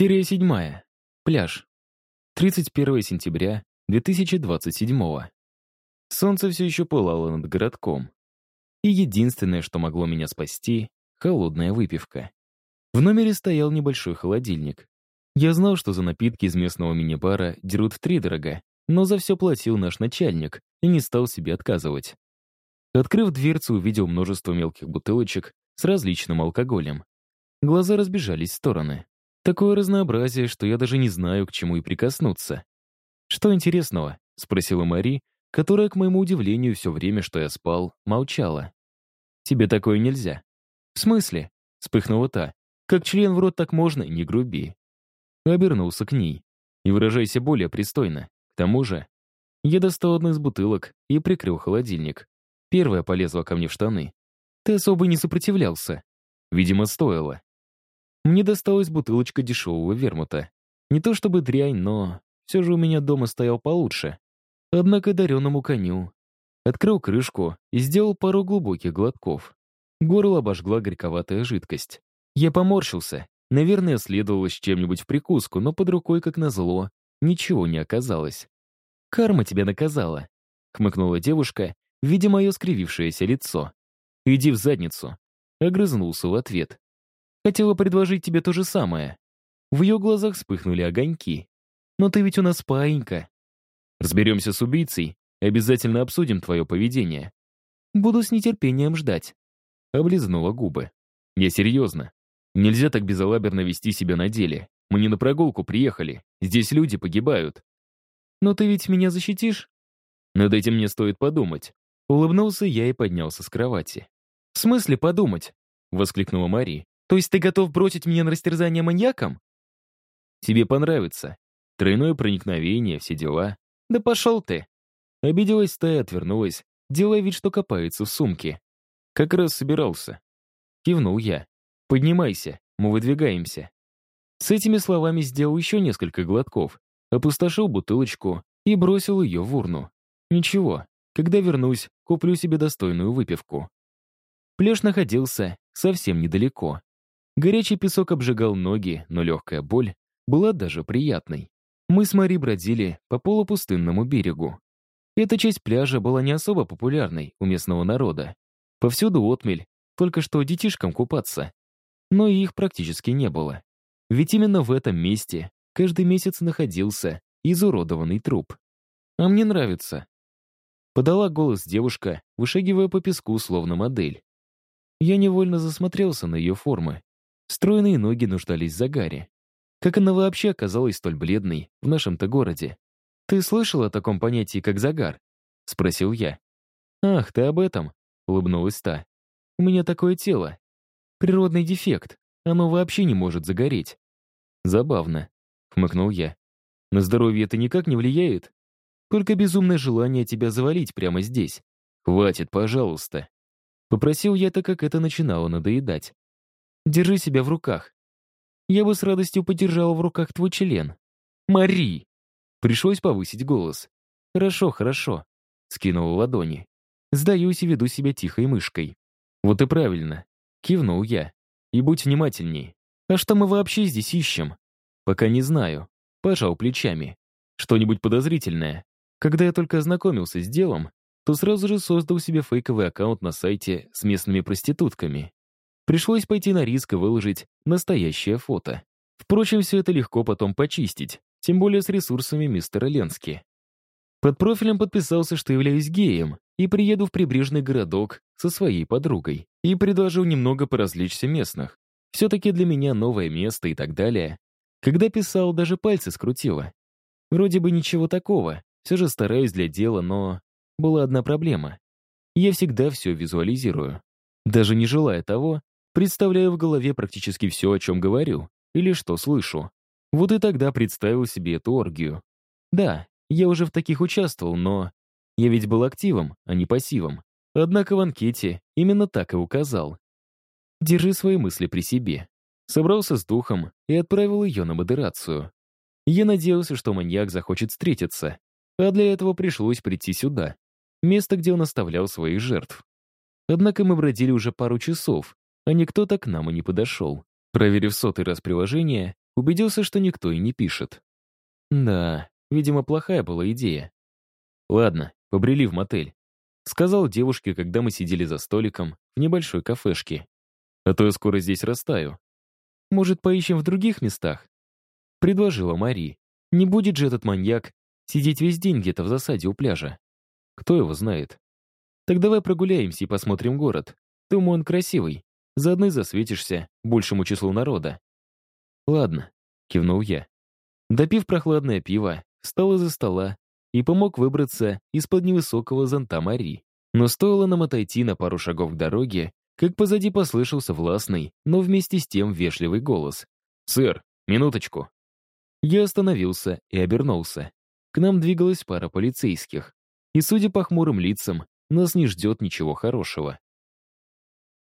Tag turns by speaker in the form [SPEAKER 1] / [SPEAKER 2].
[SPEAKER 1] Серия седьмая. Пляж. 31 сентября 2027 Солнце все еще пылало над городком. И единственное, что могло меня спасти — холодная выпивка. В номере стоял небольшой холодильник. Я знал, что за напитки из местного мини-бара дерут втридорога, но за все платил наш начальник и не стал себе отказывать. Открыв дверцу, увидел множество мелких бутылочек с различным алкоголем. Глаза разбежались в стороны. Такое разнообразие, что я даже не знаю, к чему и прикоснуться. «Что интересного?» — спросила Мари, которая, к моему удивлению, все время, что я спал, молчала. «Тебе такое нельзя». «В смысле?» — вспыхнула та. «Как член в рот так можно, не груби». Обернулся к ней. «И выражайся более пристойно. К тому же...» Я достал одну из бутылок и прикрыл холодильник. Первая полезла ко мне в штаны. Ты особо не сопротивлялся. Видимо, стоило. Мне досталась бутылочка дешевого вермута. Не то чтобы дрянь, но все же у меня дома стоял получше. Однако дареному коню. Открыл крышку и сделал пару глубоких глотков. Горло обожгла горьковатая жидкость. Я поморщился. Наверное, следовало с чем-нибудь в прикуску, но под рукой, как назло, ничего не оказалось. «Карма тебя наказала», — хмыкнула девушка, видя мое скривившееся лицо. «Иди в задницу», — огрызнулся в ответ. Хотела предложить тебе то же самое. В ее глазах вспыхнули огоньки. Но ты ведь у нас паинька. Разберемся с убийцей, обязательно обсудим твое поведение. Буду с нетерпением ждать. Облизнула губы. Я серьезно. Нельзя так безалаберно вести себя на деле. Мы не на прогулку приехали. Здесь люди погибают. Но ты ведь меня защитишь? Над этим мне стоит подумать. Улыбнулся я и поднялся с кровати. «В смысле подумать?» — воскликнула Мари. То есть ты готов бросить меня на растерзание маньяком? Тебе понравится. Тройное проникновение, все дела. Да пошел ты. Обиделась та и отвернулась, делая вид, что копается в сумке. Как раз собирался. Кивнул я. Поднимайся, мы выдвигаемся. С этими словами сделал еще несколько глотков, опустошил бутылочку и бросил ее в урну. Ничего, когда вернусь, куплю себе достойную выпивку. Пляж находился совсем недалеко. Горячий песок обжигал ноги, но легкая боль была даже приятной. Мы с Мари бродили по полупустынному берегу. Эта часть пляжа была не особо популярной у местного народа. Повсюду отмель, только что детишкам купаться. Но их практически не было. Ведь именно в этом месте каждый месяц находился изуродованный труп. А мне нравится. Подала голос девушка, вышагивая по песку, словно модель. Я невольно засмотрелся на ее формы. Стройные ноги нуждались в загаре. Как она вообще оказалась столь бледной в нашем-то городе? «Ты слышал о таком понятии, как загар?» — спросил я. «Ах, ты об этом?» — улыбнулась та. «У меня такое тело. Природный дефект. Оно вообще не может загореть». «Забавно», — хмыкнул я. «На здоровье это никак не влияет? Только безумное желание тебя завалить прямо здесь. Хватит, пожалуйста». Попросил я, так как это начинало надоедать. Держи себя в руках. Я бы с радостью подержала в руках твой член. Мари!» Пришлось повысить голос. «Хорошо, хорошо», — скинул ладони. «Сдаюсь и веду себя тихой мышкой». «Вот и правильно», — кивнул я. «И будь внимательней. А что мы вообще здесь ищем?» «Пока не знаю». Пожал плечами. «Что-нибудь подозрительное?» Когда я только ознакомился с делом, то сразу же создал себе фейковый аккаунт на сайте с местными проститутками. Пришлось пойти на риск и выложить настоящее фото. Впрочем, все это легко потом почистить, тем более с ресурсами мистера Ленски. Под профилем подписался, что являюсь геем, и приеду в прибрежный городок со своей подругой. И предложил немного поразвлечься местных. Все-таки для меня новое место и так далее. Когда писал, даже пальцы скрутило. Вроде бы ничего такого, все же стараюсь для дела, но... Была одна проблема. Я всегда все визуализирую. Даже не желая того, Представляю в голове практически все, о чем говорю, или что слышу. Вот и тогда представил себе эту оргию. Да, я уже в таких участвовал, но... Я ведь был активом, а не пассивом. Однако в анкете именно так и указал. Держи свои мысли при себе. Собрался с духом и отправил ее на модерацию. Я надеялся, что маньяк захочет встретиться, а для этого пришлось прийти сюда, место, где он оставлял своих жертв. Однако мы бродили уже пару часов, а никто так к нам и не подошел. Проверив сотый раз приложение, убедился, что никто и не пишет. Да, видимо, плохая была идея. Ладно, побрели в мотель. Сказал девушке, когда мы сидели за столиком в небольшой кафешке. А то я скоро здесь растаю. Может, поищем в других местах? Предложила Мари. Не будет же этот маньяк сидеть весь день где-то в засаде у пляжа. Кто его знает? Так давай прогуляемся и посмотрим город. Думаю, он красивый. Заодно и засветишься большему числу народа. Ладно, кивнул я. Допив прохладное пиво, встал из-за стола и помог выбраться из-под невысокого зонта Мари. Но стоило нам отойти на пару шагов к дороге, как позади послышался властный, но вместе с тем вежливый голос. «Сэр, минуточку». Я остановился и обернулся. К нам двигалась пара полицейских. И, судя по хмурым лицам, нас не ждет ничего хорошего.